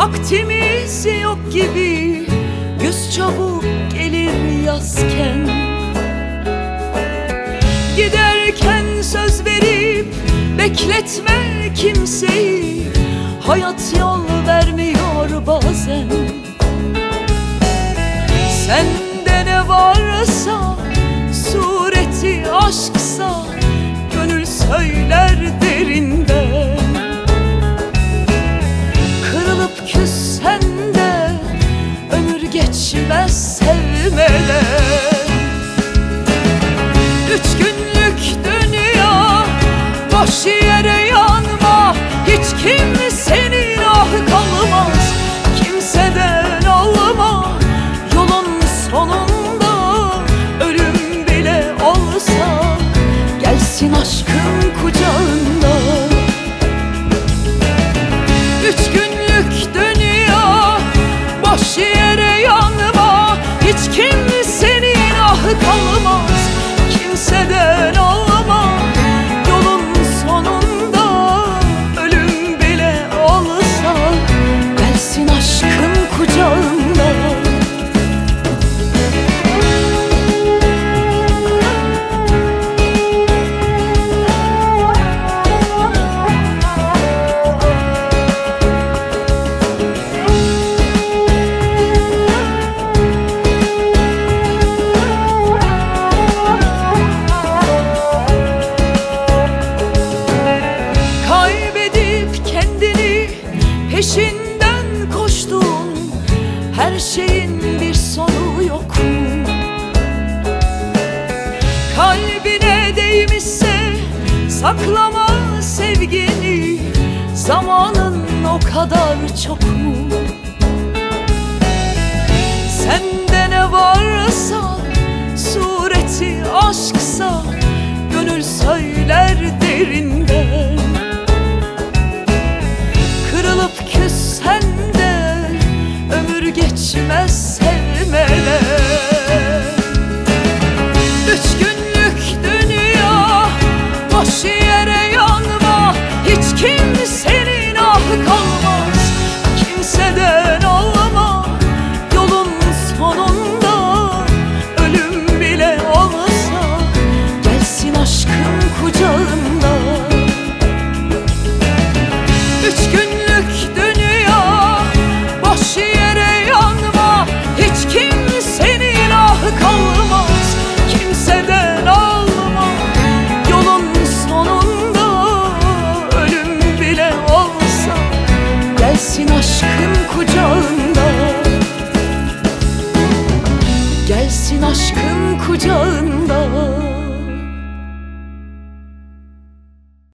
Vaktimiz yok gibi. Güz çabuk gelir yazken. Giderken söz verip Bekletme kimseyi. Hayat yol vermiyor bazen. Sende ne varsa Sureti aşksa Peşinden koştum Her şeyin bir sonu yok mu? Kalbine değmişse Saklama sevgini Zamanın o kadar çok mu? Sende ne varsa Sureti aşksa Gönül söyler derin bitmez sevmeler. kucağında. Gelsin aşkın kucağında.